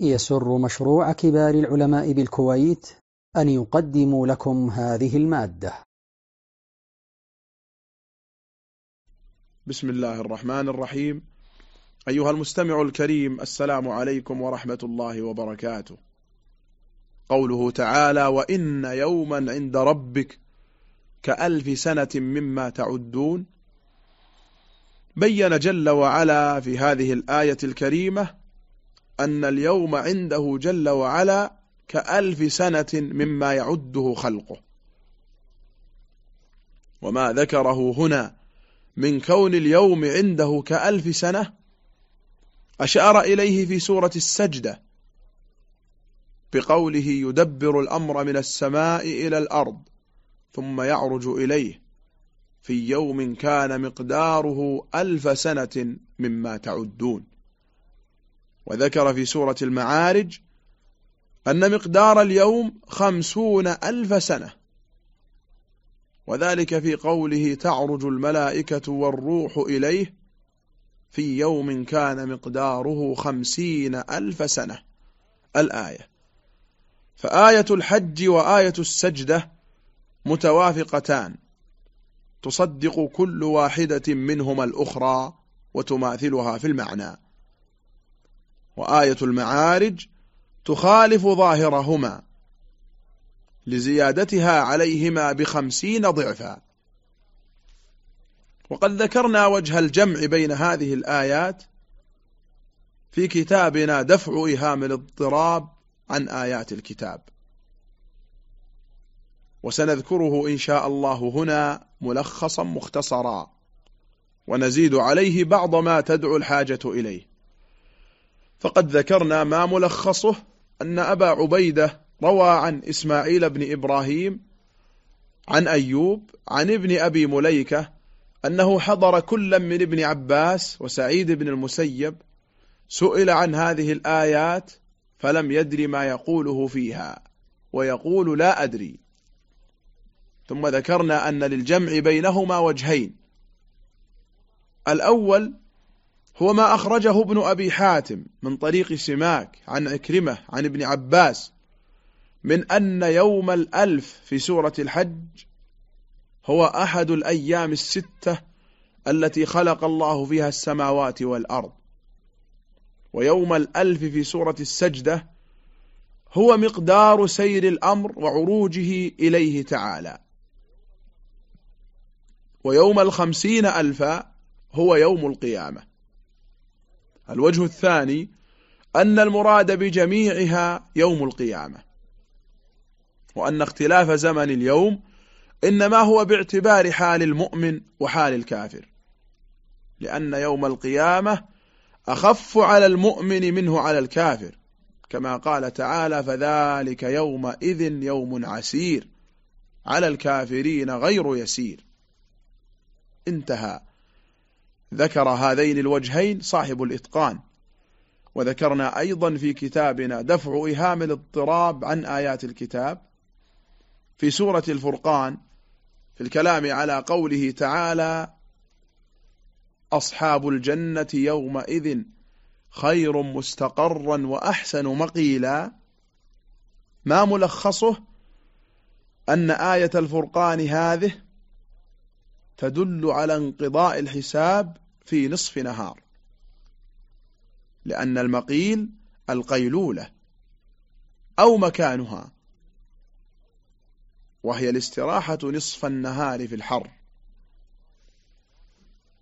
يسر مشروع كبار العلماء بالكويت أن يقدم لكم هذه المادة. بسم الله الرحمن الرحيم. أيها المستمع الكريم السلام عليكم ورحمة الله وبركاته. قوله تعالى وإن يوما عند ربك كألف سنة مما تعدون. بين جل وعلا في هذه الآية الكريمة أن اليوم عنده جل وعلا كألف سنة مما يعده خلقه. وما ذكره هنا من كون اليوم عنده كألف سنة أشار إليه في سورة السجدة بقوله يدبر الأمر من السماء إلى الأرض ثم يعرج إليه في يوم كان مقداره ألف سنة مما تعدون. وذكر في سورة المعارج أن مقدار اليوم خمسون ألف سنة. وذلك في قوله تعرج الملائكة والروح إليه في يوم كان مقداره خمسين ألف سنة. الآية. فآية الحج وآية السجدة متوافقتان. تصدق كل واحدة منهما الأخرى وتماثلها في المعنى. وآية المعارج تخالف ظاهرهما لزيادتها عليهما بخمسين ضعفا. وقد ذكرنا وجه الجمع بين هذه الآيات في كتابنا دفع إهام الاضطراب عن آيات الكتاب. وسنذكره إن شاء الله هنا ملخصا مختصرا. ونزيد عليه بعض ما تدعو الحاجة إليه. فقد ذكرنا ما ملخصه أن أبا عبيدة روى عن إسماعيل بن إبراهيم عن أيوب عن ابن أبي مليكة أنه حضر كل من ابن عباس وسعيد بن المسيب سئل عن هذه الآيات فلم يدري ما يقوله فيها ويقول لا أدري. ثم ذكرنا أن للجمع بينهما وجهين. الأول هو ما أخرجه ابن أبي حاتم من طريق سماك عن عكرمة عن ابن عباس من أن يوم الألف في سورة الحج هو أحد الأيام الستة التي خلق الله فيها السماوات والأرض. ويوم الألف في سورة السجدة هو مقدار سير الأمر وعروجه إليه تعالى. ويوم الخمسين ألفا هو يوم القيامة. الوجه الثاني أن المراد بجميعها يوم القيامة وأن اختلاف زمن اليوم إنما هو باعتبار حال المؤمن وحال الكافر لأن يوم القيامة أخف على المؤمن منه على الكافر كما قال تعالى فذلك يومئذ يوم عسير على الكافرين غير يسير انتهى. ذكر هذين الوجهين صاحب الإتقان. وذكرنا أيضا في كتابنا دفع إهام الاضطراب عن آيات الكتاب. في سورة الفرقان في الكلام على قوله تعالى أصحاب الجنة يومئذ خير مستقرا وأحسن مقيلا. ما ملخصه؟ أن آية الفرقان هذه تدل على انقضاء الحساب في نصف نهار. لأن المقيل القيلولة أو مكانها. وهي الاستراحة نصف النهار في الحر.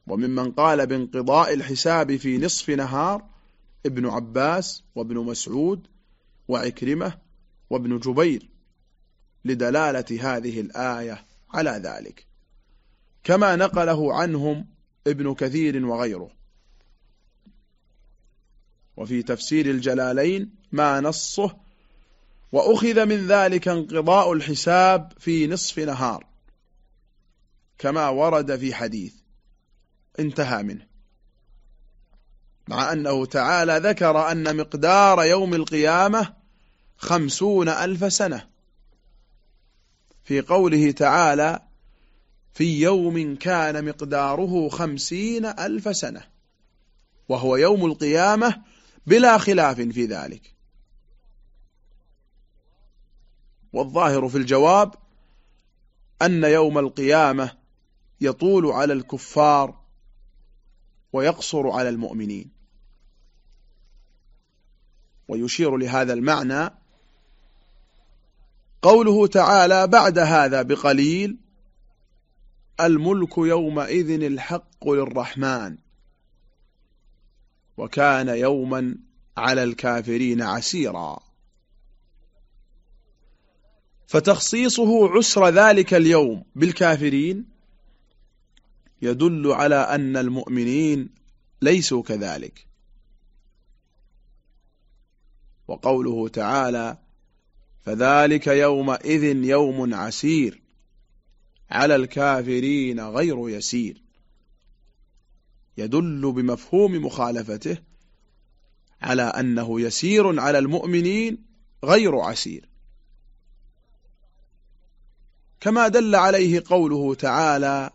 وممن قال بانقضاء الحساب في نصف نهار ابن عباس وابن مسعود وعكرمة وابن جبير لدلالة هذه الآية على ذلك. كما نقله عنهم ابن كثير وغيره. وفي تفسير الجلالين ما نصه وأخذ من ذلك انقضاء الحساب في نصف نهار كما ورد في حديث. انتهى منه. مع أنه تعالى ذكر أن مقدار يوم القيامة خمسون ألف سنة. في قوله تعالى في يوم كان مقداره خمسين ألف سنة وهو يوم القيامة بلا خلاف في ذلك. والظاهر في الجواب أن يوم القيامة يطول على الكفار ويقصر على المؤمنين. ويشير لهذا المعنى قوله تعالى بعد هذا بقليل الملك يومئذ الحق للرحمن. وكان يوما على الكافرين عسيرا. فتخصيصه عسر ذلك اليوم بالكافرين يدل على أن المؤمنين ليسوا كذلك. وقوله تعالى فذلك يومئذ يوم عسير على الكافرين غير يسير. يدل بمفهوم مخالفته على أنه يسير على المؤمنين غير عسير. كما دل عليه قوله تعالى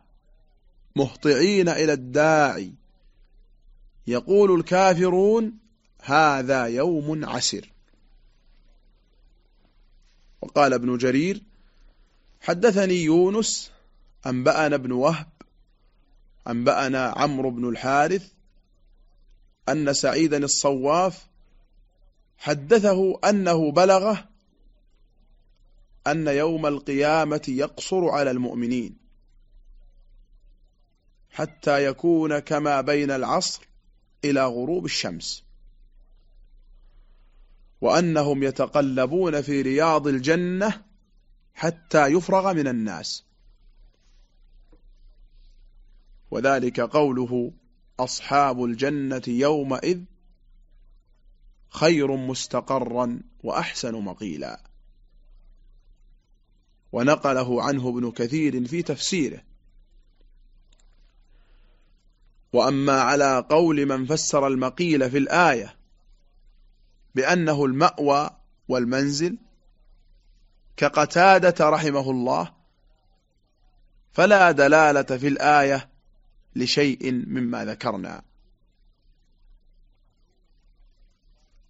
مهطعين إلى الداعي. يقول الكافرون هذا يوم عسر وقال ابن جرير حدثني يونس أنبأنا ابن وهب أنبأنا عمرو بن الحارث أن سعيدا الصواف حدثه أنه بلغه أن يوم القيامة يقصر على المؤمنين حتى يكون كما بين العصر إلى غروب الشمس وأنهم يتقلبون في رياض الجنة حتى يفرغ من الناس. وذلك قوله أصحاب الجنة يومئذ خير مستقرا وأحسن مقيلا. ونقله عنه ابن كثير في تفسيره. وأما على قول من فسر المقيل في الآية بأنه المأوى والمنزل كقتادة رحمه الله فلا دلالة في الآية لشيء مما ذكرنا.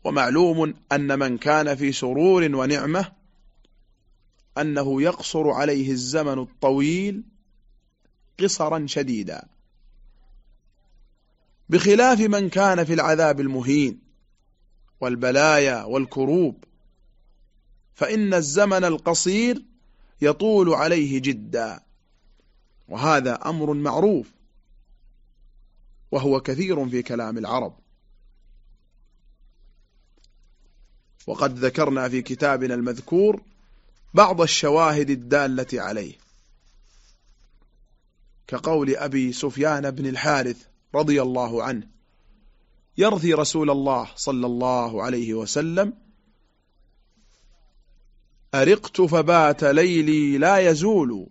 ومعلوم أن من كان في سرور ونعمة أنه يقصر عليه الزمن الطويل قصرا شديدا. بخلاف من كان في العذاب المهين والبلايا والكروب فإن الزمن القصير يطول عليه جدا. وهذا أمر معروف. وهو كثير في كلام العرب. وقد ذكرنا في كتابنا المذكور بعض الشواهد الدالة عليه. كقول أبي سفيان بن الحارث رضي الله عنه يرثي رسول الله صلى الله عليه وسلم أرقت فبات ليلي لا يزول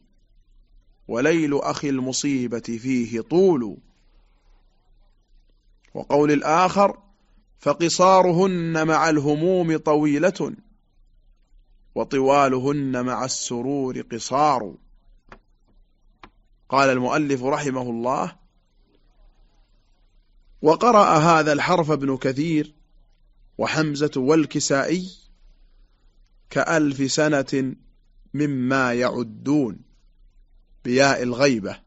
وليل أخي المصيبة فيه طول. وقول الآخر فقصارهن مع الهموم طويلة وطوالهن مع السرور قصار. قال المؤلف رحمه الله وقرأ هذا الحرف ابن كثير وحمزة والكسائي كألف سنة مما يعدون بياء الغيبة.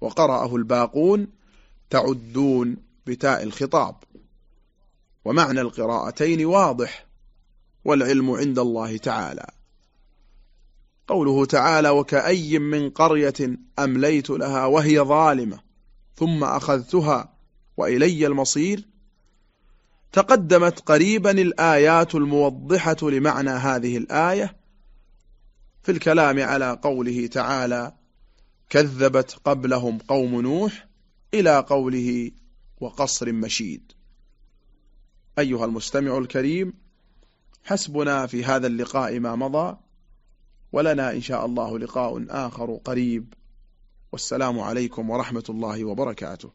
وقرأه الباقون تعدون بتاء الخطاب. ومعنى القراءتين واضح والعلم عند الله تعالى. قوله تعالى وكأي من قرية أمليت لها وهي ظالمة ثم أخذتها وإلي المصير تقدمت قريبا الآيات الموضحة لمعنى هذه الآية في الكلام على قوله تعالى كذبت قبلهم قوم نوح إلى قوله وقصر مشيد أيها المستمع الكريم حسبنا في هذا اللقاء ما مضى ولنا إن شاء الله لقاء آخر قريب. والسلام عليكم ورحمة الله وبركاته.